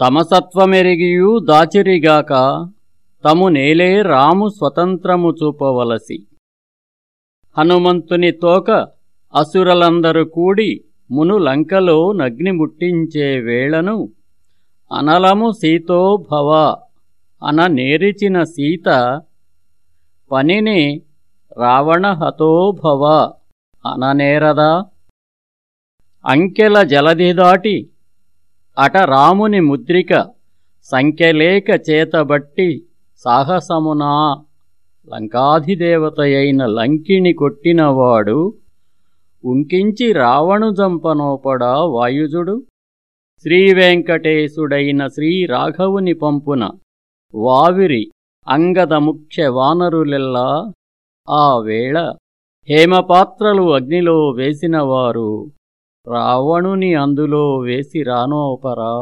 తమసత్వమెరిగియు దాచిరిగాక తము నేలే రాము స్వతంత్రము చూపవలసి. హనుమంతుని తోక అసురలందరూ కూడి మునులంకలో నగ్ని ముట్టించే వేళను అనలము సీతో భవ అన నేరిచిన సీత పనిని రావణ హతోభవ అననేరదా. అంకెల జలధి దాటి అట రాముని ముద్రిక సంఖ్యలేక చేతబట్టి సాహసమునా లంకాధిదేవతయైన లంకిని కొట్టినవాడు ఉంకించి రావణు జంపనోపడా వాయుజుడు. శ్రీవెంకటేశుడైన శ్రీరాఘవుని పంపున వావిరి అంగద ముఖ్య వానరులెల్లా ఆ వేళ హేమపాత్రలు అగ్నిలో వేసినవారు. రావణుని అందులో వేసి రానోపరా